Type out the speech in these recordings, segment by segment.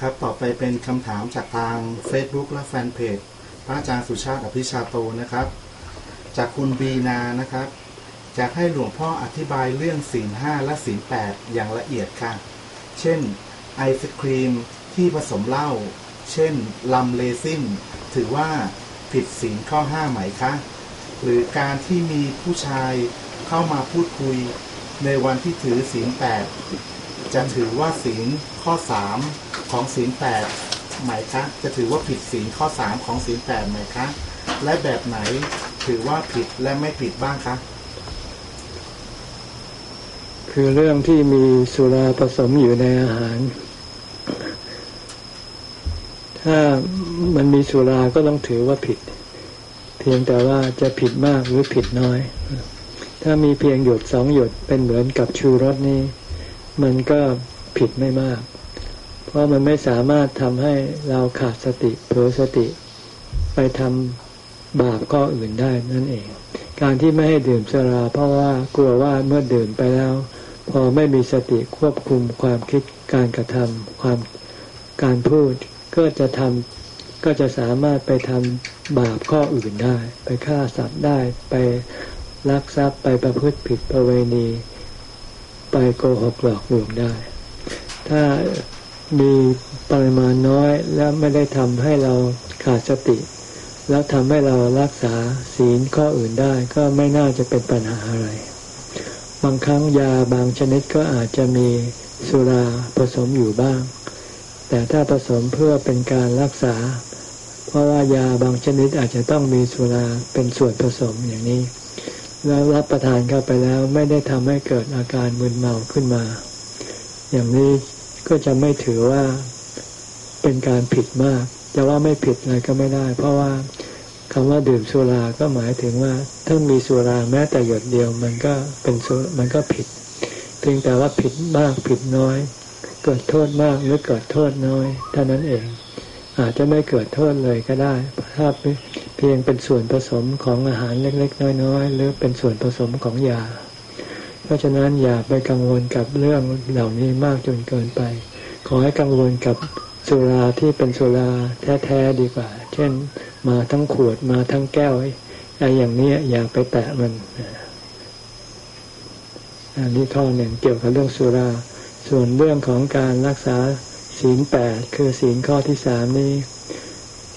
ครับต่อไปเป็นคำถามจากทาง Facebook และแฟนเพจพระอาจารย์สุชาติอภิชาโตนะครับ จากคุณบีนานะครับอยากให้หลวงพ่ออธิบายเรื่องศีลห้าและศีลแปดอย่างละเอียดค่ะ เช่น ไอศครีมที่ผสมเหล้า เช่น rum raisin ถือว่าผิดศีลข้อห้าไหมคะ หรือการที่มีผู้ชายเข้ามาพูดคุยในวันที่ถือศีลแปด จะถือว่าศีลข้อสามของศีลแปดไหมคะจะถือว่าผิดศีลข้อสามของศีลแปดไหมคะ และแบบไหนถือว่าผิดและไม่ผิดบ้างคะ คือเรื่องที่มีสุราผสมอยู่ในอาหาร ถ้ามันมีสุราก็ต้องถือว่าผิด เพียงแต่ว่าจะผิดมากหรือผิดน้อย ถ้ามีเพียงหยดสองหยดเป็นเหมือนกับชูรสนี้ มันก็ผิดไม่มาก เพราะมันไม่สามารถทำให้เราขาดสติเผลอสติไปทำบาปข้ออื่นได้นั่นเอง การที่ไม่ให้ดื่มสุราเพราะว่ากลัวว่าเมื่อดื่มไปแล้ว พอไม่มีสติควบคุมความคิดการกระทำความการพูดก็จะทำก็จะสามารถไปทำบาปข้ออื่นได้ ไปฆ่าสัตว์ได้ไปลักทรัพย์ไปประพฤติผิดประเวณี ไปโกหกหลอกลวงได้ ถ้ามีปริมาณน้อยและไม่ได้ทำให้เราขาดสติ แล้วทำให้เรารักษาศีลข้ออื่นได้ก็ไม่น่าจะเป็นปัญหาอะไร บางครั้งยาบางชนิดก็อาจจะมีสุราผสมอยู่บ้าง แต่ถ้าผสมเพื่อเป็นการรักษา เพราะว่ายาบางชนิดอาจจะต้องมีสุราเป็นส่วนผสมอย่างนี้ แล้วรับประทานเข้าไปแล้วไม่ได้ทำให้เกิดอาการมึนเมาขึ้นมา อย่างนี้ก็จะไม่ถือว่าเป็นการผิดมาก จะว่าไม่ผิดเลยก็ไม่ได้ เพราะว่าคำว่าดื่มสุราก็หมายถึงว่า ถ้ามีสุราแม้แต่หยดเดียวมันก็เป็นมันก็ผิดเพียงแต่ว่าผิดมากผิดน้อย เกิดโทษมากหรือเกิดโทษน้อยเท่านั้นเอง อาจจะไม่เกิดโทษเลยก็ได้ ถ้า พียงเป็นส่วนผสมของอาหารเล็ก ๆ น้อยๆหรือเป็นส่วนผสมของยา เพราะฉะนั้นอย่าไปกังวลกับเรื่องเหล่านี้มากจนเกินไป ขอให้กังวลกับสุราที่เป็นสุราแท้ๆดีกว่า เช่นมาทั้งขวดมาทั้งแก้วไอ้อย่างนี้อย่าไปแตะมันอันนี้ข้อหนึ่งเกี่ยวกับเรื่องสุรา ส่วนเรื่องของการรักษาศีลแปดคือศีลข้อที่สามนี้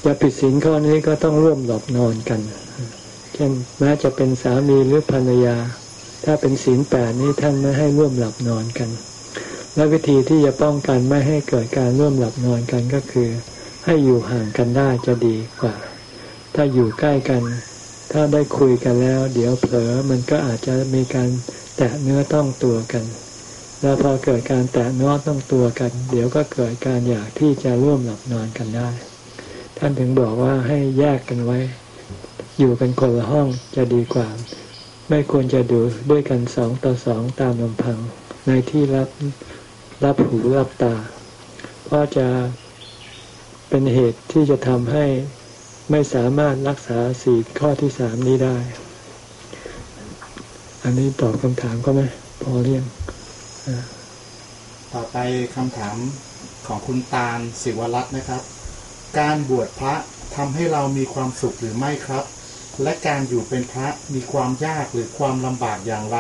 จะผิดศีลข้อนี้ก็ต้องร่วมหลับนอนกัน เช่นแม้จะเป็นสามีหรือภรรยา ถ้าเป็นศีลแปดนี้ท่านไม่ให้ร่วมหลับนอนกัน และวิธีที่จะป้องกันไม่ให้เกิดการร่วมหลับนอนกันก็คือ ให้อยู่ห่างกันได้จะดีกว่า ถ้าอยู่ใกล้กัน ถ้าได้คุยกันแล้ว เดี๋ยวเผลอมันก็อาจจะมีการแตะเนื้อต้องตัวกัน แล้วพอเกิดการแตะเนื้อต้องตัวกัน เดี๋ยวก็เกิดการอยากที่จะร่วมหลับนอนกันได้ ท่านถึงบอกว่าให้แยกกันไว้ อยู่กันคนละห้องจะดีกว่า ไม่ควรจะดูด้วยกันสองต่อสองตามลำพัง ในที่รับรับหูรับตา เพราะจะเป็นเหตุที่จะทำให้ไม่สามารถรักษาสี่ข้อที่สามนี้ได้ อันนี้ตอบคำถามก็ไหมพอเรียงต่อไปคำถามของคุณตาลศิวรัตน์นะครับ การบวชพระทำให้เรามีความสุขหรือไม่ครับ และการอยู่เป็นพระมีความยากหรือความลำบากอย่างไร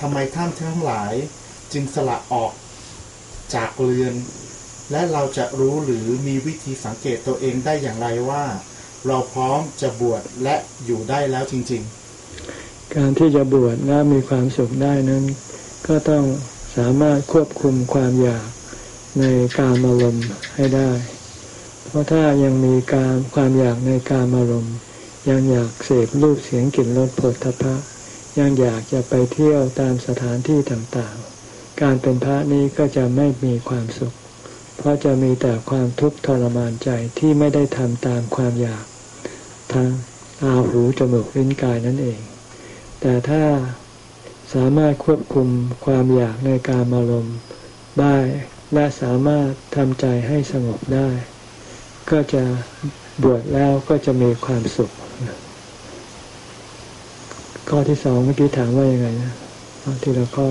ทำไมท่านทั้งหลายจึงสละออกจากเรือน และเราจะรู้หรือมีวิธีสังเกตตัวเองได้อย่างไรว่า เราพร้อมจะบวชและอยู่ได้แล้วจริง ๆ การที่จะบวชและมีความสุขได้นั้น ก็ต้องสามารถควบคุมความอยากในการอารมณ์ให้ได้ เพราะถ้ายังมีการความอยากในการอารมณ์ยังอยากเสพรูปเสียงกลิ่นรสผลทพะ ยังอยากจะไปเที่ยวตามสถานที่ต่างๆ การเป็นพระนี้ก็จะไม่มีความสุข เพราะจะมีแต่ความทุกข์ทรมานใจที่ไม่ได้ทำตามความอยากทางอาหูจมูกลิ้นกายนั่นเอง แต่ถ้าสามารถควบคุมความอยากในการอารมณ์ได้และสามารถทำใจให้สงบได้ ก็จะบวชแล้วก็จะมีความสุข ข้อที่สองเมื่อกี้ถามว่ายังไงนะเอาทีละข้อ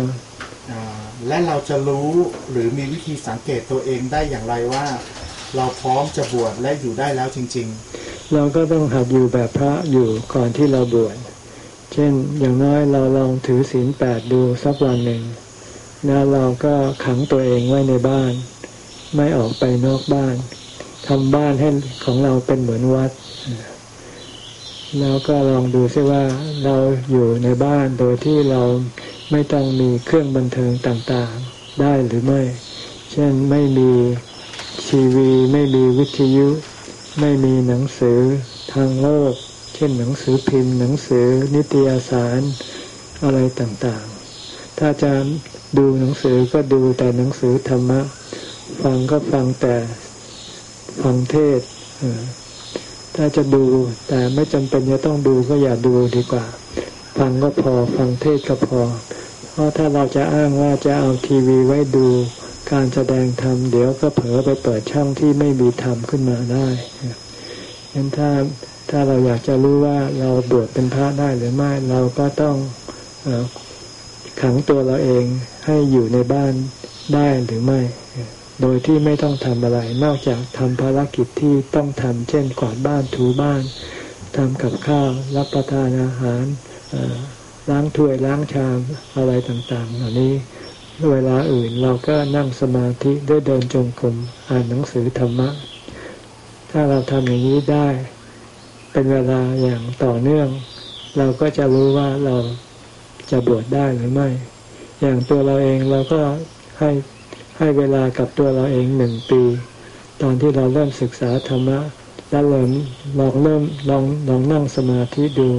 อ่าและเราจะรู้หรือมีวิธีสังเกตตัวเองได้อย่างไรว่า เราพร้อมจะบวชและอยู่ได้แล้วจริงเราก็ต้องหัดอยู่แบบพระอยู่ก่อนที่เราบวชเช่นอย่างน้อยเราลองถือศีลแปดดูสักวันหนึ่งแล้วเราก็ขังตัวเองไว้ในบ้าน ไม่ออกไปนอกบ้าน ทำบ้านให้ของเราเป็นเหมือนวัด แล้วก็ลองดูซิว่าเราอยู่ในบ้านโดยที่เราไม่ต้องมีเครื่องบันเทิงต่างๆได้หรือไม่ เช่นไม่มีทีวี ไม่มีวิทยุ ไม่มีหนังสือทางโลก เช่นหนังสือพิมพ์ หนังสือ นิตยสารอะไรต่างๆ ถ้าจะดูหนังสือก็ดูแต่หนังสือธรรมะ ฟังก็ฟังแต่ ฟังเทศถ้าจะดู แต่ไม่จำเป็นจะต้องดูก็อย่าดูดีกว่า ฟังก็พอฟังเทศก็พอ เพราะถ้าเราจะอ้างว่าจะเอาทีวีไว้ดูการแสดงธรรมเดี๋ยวก็เผลอไปเปิดช่องที่ไม่มีธรรมขึ้นมาได้งั้นถ้าถ้าเราอยากจะรู้ว่าเราบวชเป็นพระได้หรือไม่เราก็ต้องอขังตัวเราเองให้อยู่ในบ้านได้หรือไม่ โดยที่ไม่ต้องทำอะไรนอกจากทำภารกิจที่ต้องทำเช่นกวาดบ้านถูบ้านทำกับข้าวรับประทานอาหารล้างถ้วยล้างชามอะไรต่างๆ เหล่านี้เวลาอื่นเราก็นั่งสมาธิด้วยเดินจงกรมอ่านหนังสือธรรมะ ถ้าเราทำอย่างนี้ได้ เป็นเวลาอย่างต่อเนื่อง เราก็จะรู้ว่าเราจะบวชได้หรือไม่ อย่างตัวเราเองเราก็ให้ ให้เวลากับตัวเราเองหนึ่งปี ตอนที่เราเริ่มศึกษาธรรมะแล้วเริ่มลองเริ่มลองลองนั่งสมาธิดู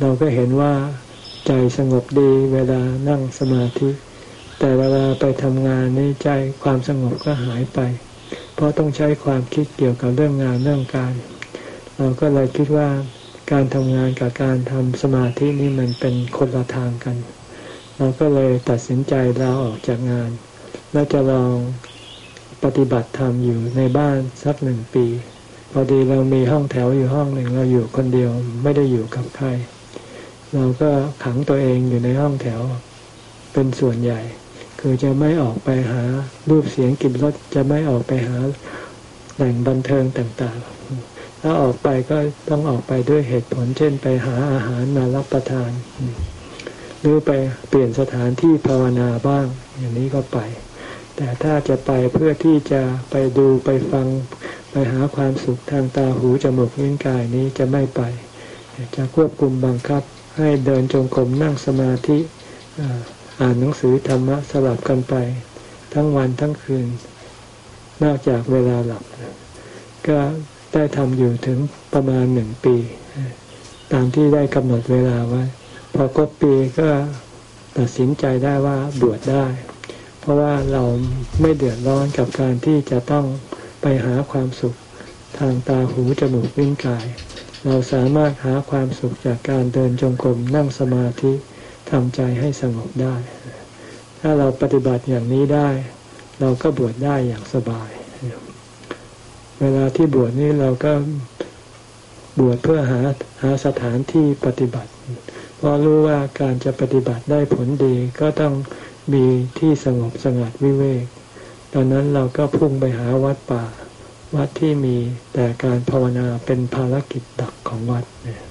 เราก็เห็นว่าใจสงบดีเวลานั่งสมาธิ แต่เวลาไปทำงานนี่ใจความสงบก็หายไป เพราะต้องใช้ความคิดเกี่ยวกับเรื่องงานเรื่องการ เราก็เลยคิดว่าการทำงานกับการทำสมาธินี่มันเป็นคนละทางกัน เราก็เลยตัดสินใจลาออกจากงาน แล้วจะลองปฏิบัติธรรมอยู่ในบ้านสักหนึ่งปี พอดีเรามีห้องแถวอยู่ห้องหนึ่งเราอยู่คนเดียวไม่ได้อยู่กับใคร เราก็ขังตัวเองอยู่ในห้องแถว เป็นส่วนใหญ่ คือจะไม่ออกไปหารูปเสียงกลิ่นรสจะไม่ออกไปหาแหล่งบันเทิงต่างๆ ถ้าออกไปก็ต้องออกไปด้วยเหตุผล เช่นไปหาอาหารมารับประทาน หรือไปเปลี่ยนสถานที่ภาวนาบ้าง อย่างนี้ก็ไป แต่ถ้าจะไปเพื่อที่จะไปดูไปฟังไปหาความสุขทางตาหูจมูกลิ้นกายนี้จะไม่ไป จะควบคุมบังคับให้เดินจงกรมนั่งสมาธิอ่านหนังสือธรรมะสลับกันไป ทั้งวันทั้งคืน นอกจากเวลาหลับ ก็ได้ทำอยู่ถึงประมาณหนึ่งปี ตามที่ได้กำหนดเวลาไว้ พอครบปีก็ ตัดสินใจได้ว่าบวชได้ เพราะว่าเราไม่เดือดร้อนกับการที่จะต้องไปหาความสุขทางตาหูจมูกลิ้นกาย เราสามารถหาความสุขจากการเดินจงกรมนั่งสมาธิทำใจให้สงบได้ ถ้าเราปฏิบัติอย่างนี้ได้ เราก็บวชได้อย่างสบาย เวลาที่บวชนี้เราก็บวชเพื่อหาหาสถานที่ปฏิบัติ เพราะรู้ว่าการจะปฏิบัติได้ผลดีก็ต้องมีที่สงบสงัดวิเวกตอนนั้นเราก็พุ่งไปหาวัดป่า วัดที่มีแต่การภาวนาเป็นภารกิจหลักของวัดเนี่ย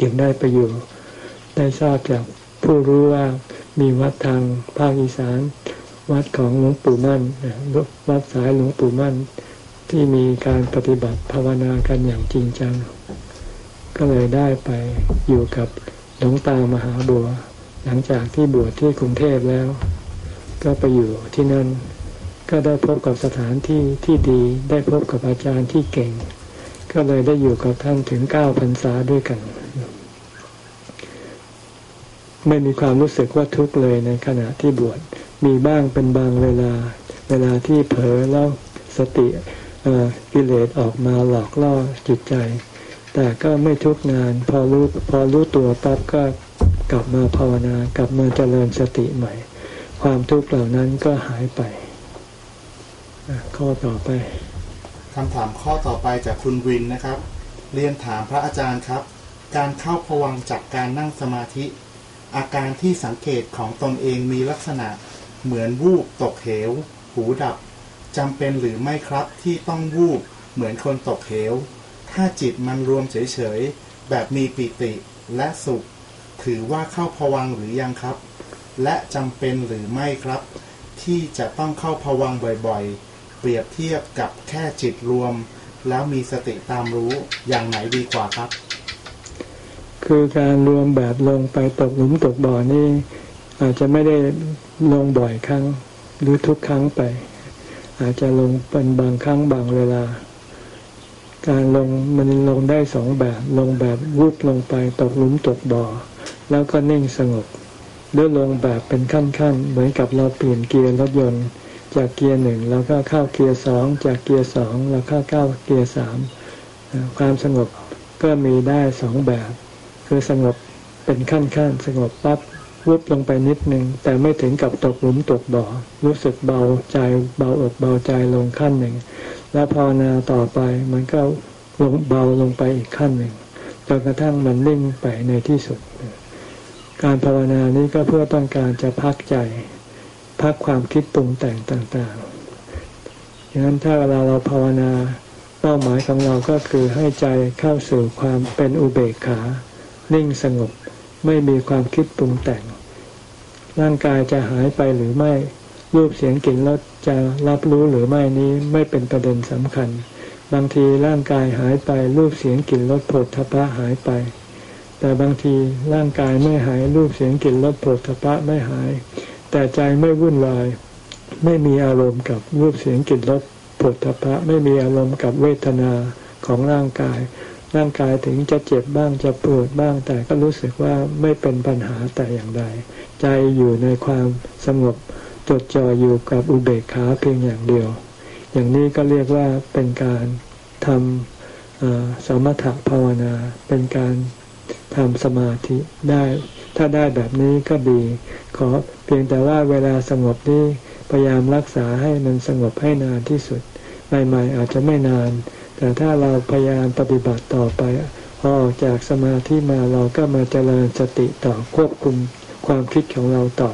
จึงได้ไปอยู่ได้ทราบจากผู้รู้ว่ามีวัดทางภาคอีสาน วัดของหลวงปู่มั่นวัดสายหลวงปู่มั่นที่มีการปฏิบัติภาวนากันอย่างจริงจัง ก็เลยได้ไปอยู่กับ หลวงตามหาบัว หลังจากที่บวชที่กรุงเทพแล้ว ก็ไปอยู่ที่นั่น ก็ได้พบกับสถานที่ที่ดีได้พบกับอาจารย์ที่เก่ง ก็เลยได้อยู่กับท่านถึงเก้าพรรษาด้วยกัน ไม่มีความรู้สึกว่าทุกข์เลยในขณะที่บวชมีบ้างเป็นบางเวลา เวลาที่เผลอแล้วสติกิเลสออกมาหลอกล่อจิตใจ แต่ก็ไม่ทุกนาน พอรู้พอรู้ตัวปั๊บก็กลับมาภาวนากลับมาเจริญสติใหม่ ความทุกข์เหล่านั้นก็หายไป ข้อต่อไปคำถามข้อต่อไปจากคุณวินนะครับ เรียนถามพระอาจารย์ครับ การเข้าพวังจากการนั่งสมาธิ อาการที่สังเกตของตนเองมีลักษณะ เหมือนวูบตกเหว หูดับจำเป็นหรือไม่ครับที่ต้องวูบเหมือนคนตกเหว ถ้าจิตมันรวมเฉยๆ แบบมีปิติและสุข ถือว่าเข้าพวังหรือยังครับ และจำเป็นหรือไม่ครับ ที่จะต้องเข้าพวังบ่อยๆ เปรียบเทียบกับแค่จิตรวม แล้วมีสติตามรู้อย่างไหนดีกว่าครับ คือการรวมแบบลงไปตกหลุมตกบ่อนี่ อาจจะไม่ได้ลงบ่อยครั้งหรือทุกครั้งไป อาจจะลงเป็นบางครั้งบางเวลา การลงมันลงได้สองแบบ ลงแบบวุบลงไปตกหลุมตกบ่อ แล้วก็นิ่งสงบหรือลงแบบเป็นขั้นๆ เหมือนกับเราเปลี่ยนเกียร์รถยนต์ จากเกียร์หนึ่งแล้วก็เข้าเกียร์สองจากเกียร์สองแล้วเข้าเข้าเกียร์สามความสงบก็มีได้สองแบบ คือสงบเป็นขั้นขั้นๆ สงบปั๊บวุบลงไปนิดนึง แต่ไม่ถึงกับตกหลุมตกบ่อ รู้สึกเบาใจเบาอกเบาใจลงขั้นหนึ่ง แล้วภาวนาต่อไปมันก็ลงเบาลงไปอีกขั้นหนึ่งจนกระทั่งมันนิ่งไปในที่สุด การภาวนานี้ก็เพื่อต้องการจะพักใจ พักความคิดปรุงแต่งต่างๆดังนั้นถ้าเวลาเราภาวนาเป้าหมายของเราก็คือให้ใจเข้าสู่ความเป็นอุเบกขา นิ่งสงบ ไม่มีความคิดปรุงแต่ง ร่างกายจะหายไปหรือไม่ รูปเสียงกลิ่นรสจะรับรู้หรือไม่นี้ไม่เป็นประเด็นสำคัญ บางทีร่างกายหายไปรูปเสียงกลิ่นรสผฏฐัพพะหายไป แต่บางทีร่างกายไม่หายรูปเสียงกลิ่นรสผฏฐัพพะไม่หาย แต่ใจไม่วุ่นวาย ไม่มีอารมณ์กับรูปเสียงกลิ่นรสผฏฐัพพะไม่มีอารมณ์กับเวทนาของร่างกาย ร่างกายถึงจะเจ็บบ้างจะปวดบ้าง แต่ก็รู้สึกว่าไม่เป็นปัญหาแต่อย่างใด ใจอยู่ในความสงบ จดจ่ออยู่กับอุเบกขาเพียงอย่างเดียว อย่างนี้ก็เรียกว่าเป็นการทำสมถะภาวนา เป็นการทำสมาธิได้ ถ้าได้แบบนี้ก็ดี ขอเพียงแต่ว่าเวลาสงบนี้พยายามรักษาให้มันสงบให้นานที่สุด ใหม่ๆอาจจะไม่นาน แต่ถ้าเราพยายามปฏิบัติต่อไปพอออกจากสมาธิมาเราก็มาเจริญสติต่อควบคุมความคิดของเราต่อ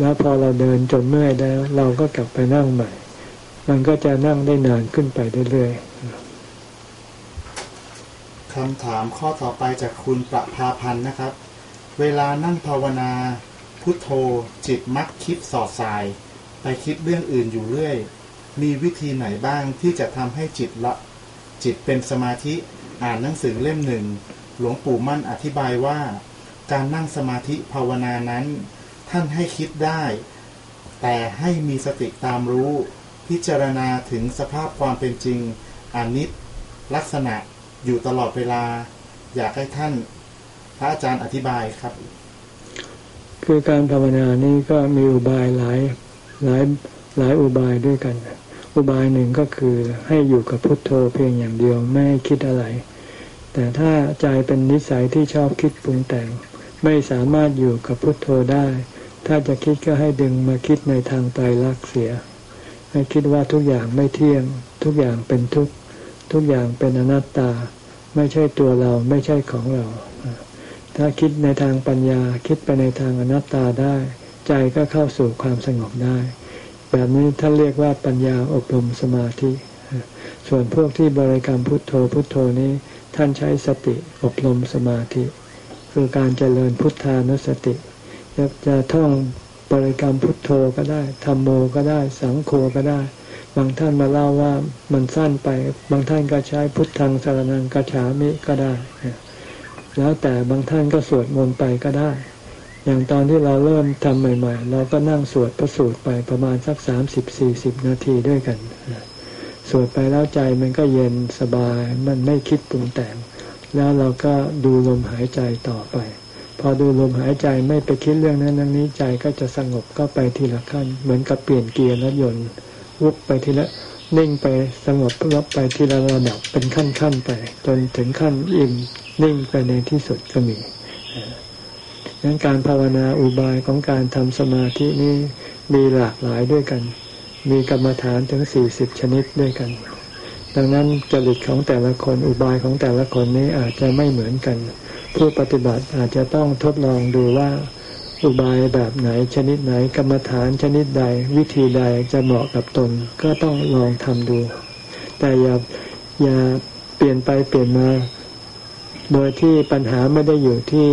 แล้วพอเราเดินจนเมื่อยแล้ว เราก็กลับไปนั่งใหม่ มันก็จะนั่งได้นานขึ้นไปเรื่อยๆคำถามข้อต่อไปจากคุณประภาพันธ์นะครับ เวลานั่งภาวนาพุทโธจิตมักคิดสอดสาย ไปคิดเรื่องอื่นอยู่เรื่อย มีวิธีไหนบ้างที่จะทำให้จิตละ จิตเป็นสมาธิอ่านหนังสือเล่มหนึ่ง หลวงปู่มั่นอธิบายว่า การนั่งสมาธิภาวนานั้น ท่านให้คิดได้ แต่ให้มีสติตามรู้ พิจารณาถึงสภาพความเป็นจริงอนิจลักษณะอยู่ตลอดเวลา อยากให้ท่านพระอาจารย์อธิบายครับ คือการภาวนานี้ก็มีอุบายหลายหลายหลายอุบายด้วยกัน อุบายหนึ่งก็คือให้อยู่กับพุทโธเพียงอย่างเดียวไม่คิดอะไร แต่ถ้าใจเป็นนิสัยที่ชอบคิดปรุงแต่ง ไม่สามารถอยู่กับพุทโธได้ ถ้าจะคิดก็ให้ดึงมาคิดในทางไตรลักษณ์เสีย ให้คิดว่าทุกอย่างไม่เที่ยง ทุกอย่างเป็นทุก ทุกอย่างเป็นอนัตตา ไม่ใช่ตัวเราไม่ใช่ของเรา ถ้าคิดในทางปัญญาคิดไปในทางอนัตตาได้ ใจก็เข้าสู่ความสงบได้ แบบนี้ท่านเรียกว่าปัญญาอบรมสมาธิ ส่วนพวกที่บริกรรมพุทโธพุทโธนี้ท่านใช้สติอบรมสมาธิ คือการเจริญพุทธานุสติ จะจะท่องบริกรรมพุทโธก็ได้ธรรมโมก็ได้ สังโฆก็ได้ บางท่านมาเล่าว่ามันสั้นไป บางท่านก็ใช้พุทธังสารนังกัจฉามิก็ได้ แล้วแต่บางท่านก็สวดมนต์ไปก็ได้ อย่างตอนที่เราเริ่มทำใหม่ ๆ เราก็นั่งสวดพระสูตรไปประมาณสักสามสิบสี่สิบนาทีด้วยกันสวดไปแล้วใจมันก็เย็นสบายมันไม่คิดปรุงแต่ง แล้วเราก็ดูลมหายใจต่อไป พอดูลมหายใจไม่ไปคิดเรื่องนั้นนั้นนี้ใจก็จะสงบก็ไปทีละขั้น เหมือนกับเปลี่ยนเกียร์รถยนต์วุบไปทีละนิ่งไปสงบรับไปทีละระดับเป็นขั้นขั้นไป จนถึงขั้นอิ่มนิ่งไปในที่สุดก็มีดังนั้นการภาวนาอุบายของการทำสมาธินี้มีหลากหลายด้วยกัน มีกรรมฐานถึงสี่สิบชนิดด้วยกัน ดังนั้นจริตของแต่ละคนอุบายของแต่ละคนนี้อาจจะไม่เหมือนกัน ผู้ปฏิบัติอาจจะต้องทดลองดูว่าอุบายแบบไหนชนิดไหนกรรมฐานชนิดใด วิธีใดจะเหมาะกับตนก็ต้องลองทำดู แต่อย่าอย่าเปลี่ยนไปเปลี่ยนมา โดยที่ปัญหาไม่ได้อยู่ที่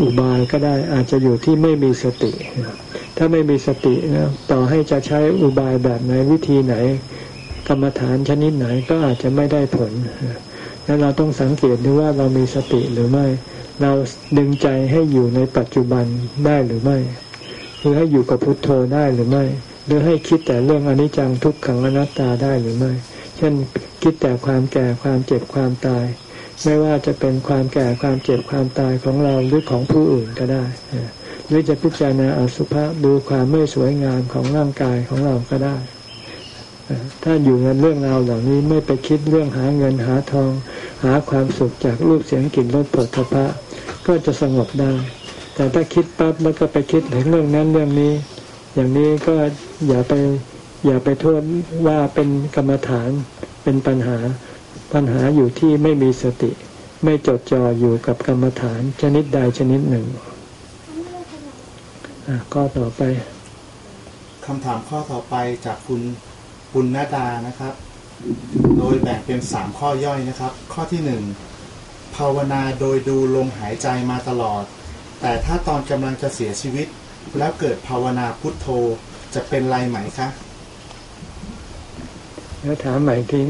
อุบายก็ได้อาจจะอยู่ที่ไม่มีสติ ถ้าไม่มีสตินะต่อให้จะใช้อุบายแบบไหนวิธีไหน กรรมฐานชนิดไหนก็อาจจะไม่ได้ผล แล้วเราต้องสังเกตดูว่าเรามีสติหรือไม่ เราดึงใจให้อยู่ในปัจจุบันได้หรือไม่ หรือให้อยู่กับพุทโธได้หรือไม่ หรือให้คิดแต่เรื่องอนิจจังทุกขังอนัตตาได้หรือไม่ เช่นคิดแต่ความแก่ความเจ็บความตาย ไม่ว่าจะเป็นความแก่ความเจ็บความตายของเราหรือของผู้อื่นก็ได้ หรือจะพิจารณาอสุภะดูความไม่สวยงามของร่างกายของเราก็ได้ ถ้าอยู่ในเรื่องราวเหล่านี้ไม่ไปคิดเรื่องหาเงินหาทอง หาความสุขจากรูปเสียงกลิ่นรสผลพระก็จะสงบได้ แต่ถ้าคิดปั๊บแล้วก็ไปคิดถึงเรื่องนั้นเรื่องนี้ อย่างนี้ก็อย่าไปอย่าไปโทษว่าเป็นกรรมฐานเป็นปัญหา ปัญหาอยู่ที่ไม่มีสติ ไม่จดจ่ออยู่กับกรรมฐานชนิดใดชนิดหนึ่งก็ต่อไปคำถามข้อต่อไปจากคุณ ปุณณดานะครับ โดยแบ่งเป็นสามข้อย่อยนะครับ ข้อที่หนึ่งภาวนาโดยดูลมหายใจมาตลอด แต่ถ้าตอนกำลังจะเสียชีวิต แล้วเกิดภาวนาพุทโธจะเป็นไรไหมคะแล้วถามใหม่ที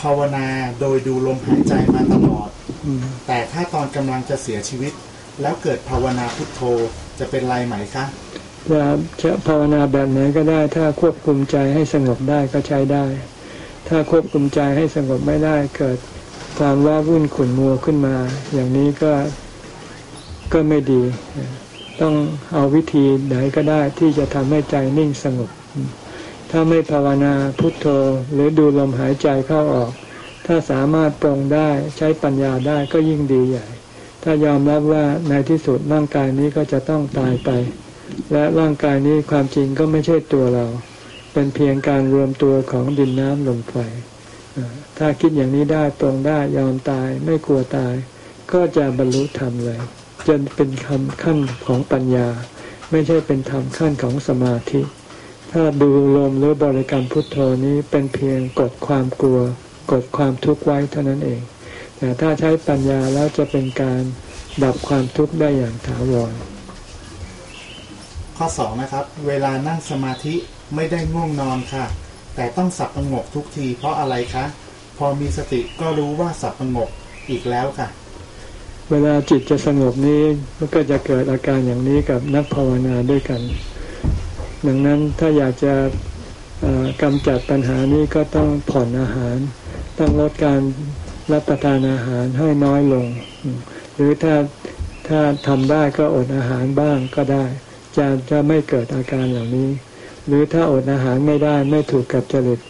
ภาวนาโดยดูลมหายใจมาตลอด แต่ถ้าตอนกำลังจะเสียชีวิต แล้วเกิดภาวนาพุทโธจะเป็นไรไหมคะ จะภาวนาแบบไหนก็ได้ ถ้าควบคุมใจให้สงบได้ก็ใช้ได้ ถ้าควบคุมใจให้สงบไม่ได้เกิดความว้าวุ่นขุ่นมัวขึ้นมา อย่างนี้ก็ก็ไม่ดี ต้องเอาวิธีไหนก็ได้ที่จะทำให้ใจนิ่งสงบ ถ้าไม่ภาวนาพุทโธหรือดูลมหายใจเข้าออก ถ้าสามารถปรงได้ใช้ปัญญาได้ก็ยิ่งดีใหญ่ ถ้ายอมรับว่าในที่สุดร่างกายนี้ก็จะต้องตายไป และร่างกายนี้ความจริงก็ไม่ใช่ตัวเรา เป็นเพียงการรวมตัวของดินน้ำลมไฟถ้าคิดอย่างนี้ได้ตรงได้ยอมตายไม่กลัวตาย ก็จะบรรลุธรรมเลยจนเป็นคำขั้นของปัญญา ไม่ใช่เป็นธรรมขั้นของสมาธิ ถ้าดูลมหรือบริกรรมพุทโธนี้เป็นเพียงกดความกลัว กดความทุกข์ไว้เท่านั้นเอง แต่ถ้าใช้ปัญญาแล้วจะเป็นการดับความทุกข์ได้อย่างถาวร ข้อสองนะครับ เวลานั่งสมาธิไม่ได้ง่วงนอนค่ะ แต่ต้องสับประงกทุกทีเพราะอะไรคะ พอมีสติก็รู้ว่าสับประงกอีกแล้วค่ะ เวลาจิตจะสงบนี้มันก็จะเกิดอาการอย่างนี้กับนักภาวนาด้วยกัน ดังนั้นถ้าอยากจะกำจัดปัญหานี้ก็ต้องผ่อนอาหาร ต้องลดการรับประทานอาหารให้น้อยลง หรือถ้าถ้าทำได้ก็อดอาหารบ้างก็ได้ จะจะไม่เกิดอาการเหล่านี้ หรือถ้าอดอาหารไม่ได้ไม่ถูกกับจริต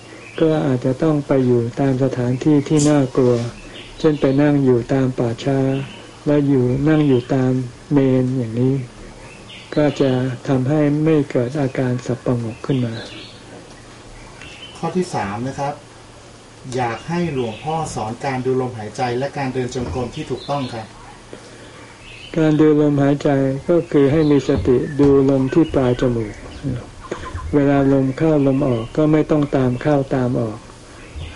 ก็อาจจะต้องไปอยู่ตามสถานที่ที่น่ากลัว เช่นไปนั่งอยู่ตามป่าช้า แล้วอยู่นั่งอยู่ตามเมนอย่างนี้ ก็จะทำให้ไม่เกิดอาการสับประงกขึ้นมา ข้อที่สามนะครับ อยากให้หลวงพ่อสอนการดูลมหายใจและการเดินจงกรมที่ถูกต้องครับ การดูลมหายใจก็คือให้มีสติดูลมที่ปลายจมูก เวลาลมเข้าลมออกก็ไม่ต้องตามเข้าตามออก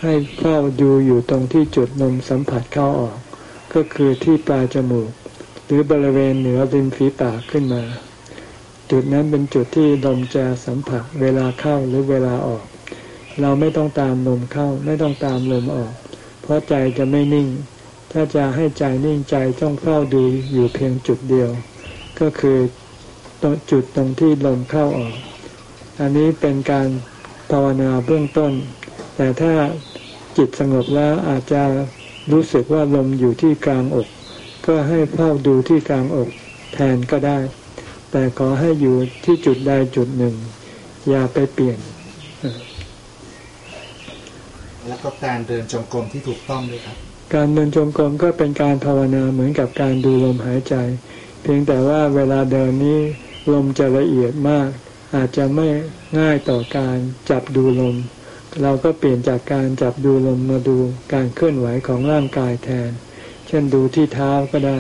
ให้เข้าดูอยู่ตรงที่จุดลมสัมผัสเข้าออก ก็คือที่ปลายจมูก หรือบริเวณเหนือริมฝีปากขึ้นมา จุดนั้นเป็นจุดที่ลมจะสัมผัสเวลาเข้าหรือเวลาออก เราไม่ต้องตามลมเข้าไม่ต้องตามลมออก เพราะใจจะไม่นิ่ง ถ้าจะให้ใจนิ่งใจต้องเฝ้าดูอยู่เพียงจุดเดียว ก็คือตจุดตรงที่ลมเข้าออก อันนี้เป็นการภาวนาเบื้องต้น แต่ถ้าจิตสงบแล้วอาจจะรู้สึกว่าลมอยู่ที่กลางอก ก็ให้เฝ้าดูที่กลางอกแทนก็ได้ แต่ขอให้อยู่ที่จุดใดจุดหนึ่ง อย่าไปเปลี่ยน แล้วก็การเดินจงกรมที่ถูกต้องด้วยครับ การเดินจงกรมก็เป็นการภาวนาเหมือนกับการดูลมหายใจ เพียงแต่ว่าเวลาเดินนี้ลมจะละเอียดมาก อาจจะไม่ง่ายต่อการจับดูลม เราก็เปลี่ยนจากการจับดูลมมาดูการเคลื่อนไหวของร่างกายแทน เช่นดูที่เท้าก็ได้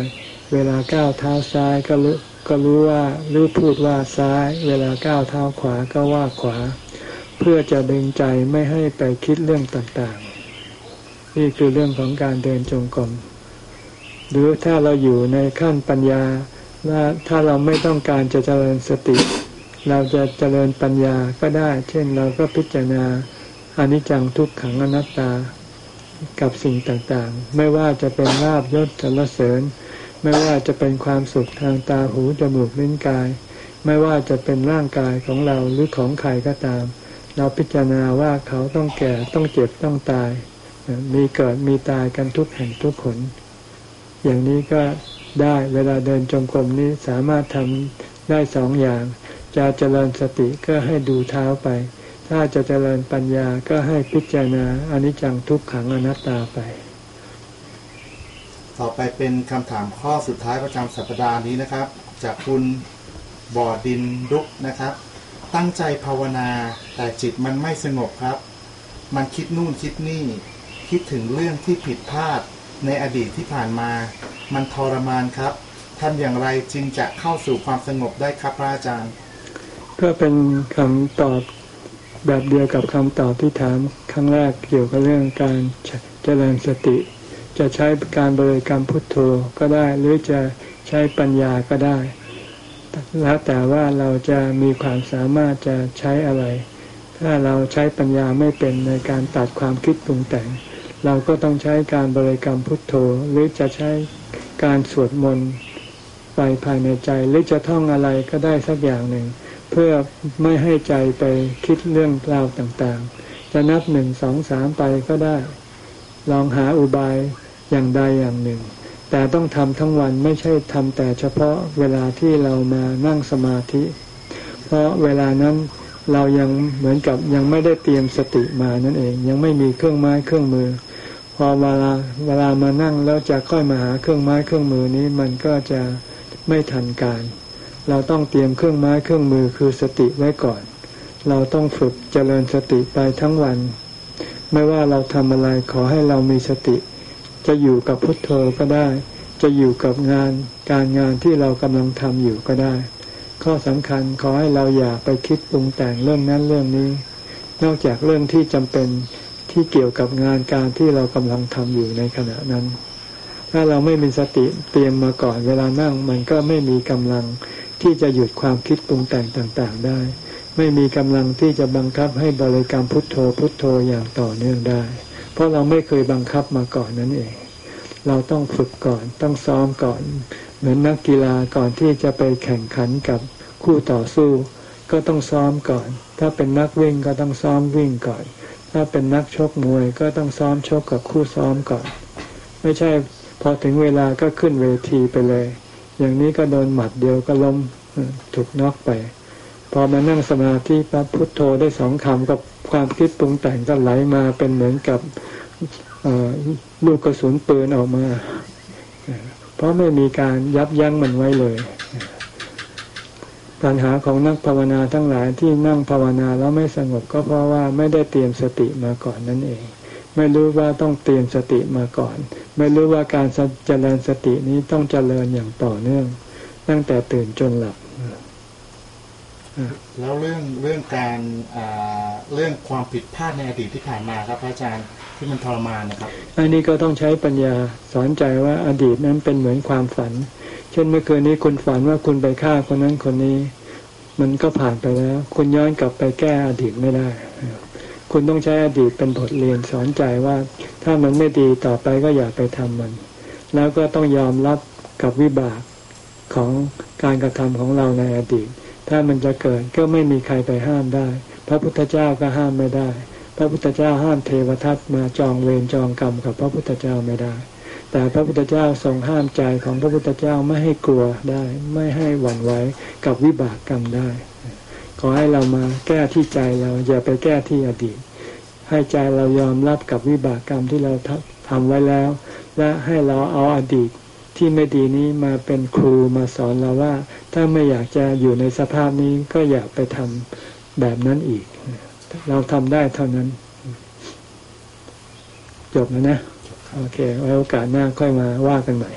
เวลาก้าวเท้าซ้ายก็รู้ก็รู้ว่าหรือพูดว่าซ้าย เวลาก้าวเท้าขวาก็ว่าขวา เพื่อจะดึงใจไม่ให้ไปคิดเรื่องต่างๆ นี่คือเรื่องของการเดินจงกรมหรือถ้าเราอยู่ในขั้นปัญญาว่าถ้าเราไม่ต้องการจะเจริญสติ เราจะเจริญปัญญาก็ได้ เช่นเราก็พิจารณาอนิจจังทุกขังอนัตตากับสิ่งต่างๆ ไม่ว่าจะเป็นลาบยศสรรเสริญ ไม่ว่าจะเป็นความสุขทางตาหูจมูกลิ้นกาย ไม่ว่าจะเป็นร่างกายของเราหรือของใครก็ตาม เราพิจารณาว่าเขาต้องแก่ต้องเจ็บต้องตาย มีเกิดมีตายกันทุกแห่งทุกคน อย่างนี้ก็ได้เวลาเดินจงกรมนี้สามารถทำได้สองอย่าง จะเจริญสติก็ให้ดูเท้าไป ถ้าจะเจริญปัญญาก็ให้พิจารณาอนิจจังทุกขังอนัตตาไป ต่อไปเป็นคำถามข้อสุดท้ายประจำสัปดาห์นี้นะครับ จากคุณบ่อดินดุกนะครับ ตั้งใจภาวนาแต่จิตมันไม่สงบครับ มันคิดนู่นคิดนี่ คิดถึงเรื่องที่ผิดพลาดในอดีตที่ผ่านมา มันทรมานครับทำอย่างไรจึงจะเข้าสู่ความสงบได้ครับพระอาจารย์ ก็เป็นคำตอบแบบเดียวกับคำตอบที่ถามครั้งแรกเกี่ยวกับเรื่องการเจริญสติ จะใช้การบริกรรมพุทโธก็ได้หรือจะใช้ปัญญาก็ได้ แล้วแต่ว่าเราจะมีความสามารถจะใช้อะไร ถ้าเราใช้ปัญญาไม่เป็นในการตัดความคิดปรุงแต่ง เราก็ต้องใช้การบริกรรมพุทโธ หรือจะใช้การสวดมนต์ไปภายในใจ หรือจะท่องอะไรก็ได้สักอย่างหนึ่ง เพื่อไม่ให้ใจไปคิดเรื่องราวต่างๆ จะนับหนึ่งสองสามไปก็ได้ ลองหาอุบายอย่างใดอย่างหนึ่ง แต่ต้องทำทั้งวันไม่ใช่ทำแต่เฉพาะเวลาที่เรามานั่งสมาธิ เพราะเวลานั้นเรายังเหมือนกับยังไม่ได้เตรียมสติมานั่นเอง ยังไม่มีเครื่องไม้เครื่องมือ พอเวลาเวลามานั่งแล้วจะค่อยมาหาเครื่องไม้เครื่องมือนี้มันก็จะไม่ทันการ เราต้องเตรียมเครื่องไม้เครื่องมือคือสติไว้ก่อน เราต้องฝึกเจริญสติไปทั้งวัน ไม่ว่าเราทำอะไรขอให้เรามีสติ จะอยู่กับพุทโธก็ได้ จะอยู่กับงานการงานที่เรากำลังทำอยู่ก็ได้ ข้อสำคัญขอให้เราอย่าไปคิดปรุงแต่งเรื่องนั้นเรื่องนี้ นอกจากเรื่องที่จำเป็น ที่เกี่ยวกับงานการที่เรากำลังทำอยู่ในขณะนั้น ถ้าเราไม่มีสติเตรียมมาก่อนเวลานั่ง มันก็ไม่มีกำลังที่จะหยุดความคิดปรุงแต่งต่างๆได้ ไม่มีกำลังที่จะบังคับให้บริกรรมพุทโธพุทโธอย่างต่อเนื่องได้ เพราะเราไม่เคยบังคับมาก่อนนั่นเอง เราต้องฝึกก่อนต้องซ้อมก่อน เหมือนนักกีฬาก่อนที่จะไปแข่งขันกับคู่ต่อสู้ ก็ต้องซ้อมก่อน ถ้าเป็นนักวิ่งก็ต้องซ้อมวิ่งก่อน ถ้าเป็นนักชกมวยก็ต้องซ้อมชกกับคู่ซ้อมก่อน ไม่ใช่พอถึงเวลาก็ขึ้นเวทีไปเลย อย่างนี้ก็โดนหมัดเดียวก็ล้มถูกน็อกไป พอมานั่งสมาธิปั๊บพุทโธได้สองคำกับความคิดปรุงแต่งก็ไหลมาเป็นเหมือนกับลูกกระสุนปืนออกมา เพราะไม่มีการยับยั้งมันไว้เลย ปัญหาของนักภาวนาทั้งหลายที่นั่งภาวนาแล้วไม่สงบก็เพราะว่าไม่ได้เตรียมสติมาก่อนนั่นเอง ไม่รู้ว่าต้องเตรียมสติมาก่อน ไม่รู้ว่าการเจริญสตินี้ต้องเจริญอย่างต่อเนื่อง ตั้งแต่ตื่นจนหลับแล้วเรื่องเรื่องการเรื่องความผิดพลาดในอดีตที่ผ่านมาครับพระอาจารย์ที่มันทรมานนะครับ อันนี้ก็ต้องใช้ปัญญาสอนใจว่าอดีตนั้นเป็นเหมือนความฝัน เช่นเมื่อคืนนี้คุณฝันว่าคุณไปฆ่าคนนั้นคนนี้ มันก็ผ่านไปแล้ว คุณย้อนกลับไปแก้อดีตไม่ได้ คุณต้องใช้อดีตเป็นบทเรียนสอนใจว่า ถ้ามันไม่ดีต่อไปก็อย่าไปทำมัน แล้วก็ต้องยอมรับกับวิบากของการกระทำของเราในอดีต ถ้ามันจะเกิดก็ไม่มีใครไปห้ามได้ พระพุทธเจ้าก็ห้ามไม่ได้ พระพุทธเจ้าห้ามเทวทัตมาจองเวรจองกรรมกับพระพุทธเจ้าไม่ได้ แต่พระพุทธเจ้าทรงห้ามใจของพระพุทธเจ้าไม่ให้กลัวได้ ไม่ให้หวั่นไหวกับวิบากกรรมได้ ขอให้เรามาแก้ที่ใจเราอย่าไปแก้ที่อดีต ให้ใจเรายอมรับกับวิบากกรรมที่เราทำไว้แล้ว และให้เราเอาอดีตที่ไม่ดีนี้มาเป็นครูมาสอนเราว่า ถ้าไม่อยากจะอยู่ในสภาพนี้ก็อย่าไปทำแบบนั้นอีก เราทำได้เท่านั้น จบแล้วนะ โอเค ไว้โอกาสหน้าค่อยมาว่ากันใหม่